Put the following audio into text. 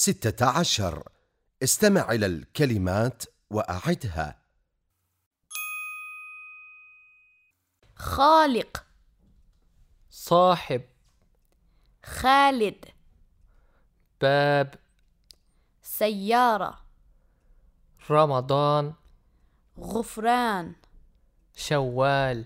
ستة عشر. استمع إلى الكلمات وأعدها. خالق. صاحب. خالد. باب. سيارة. رمضان. غفران. شوال.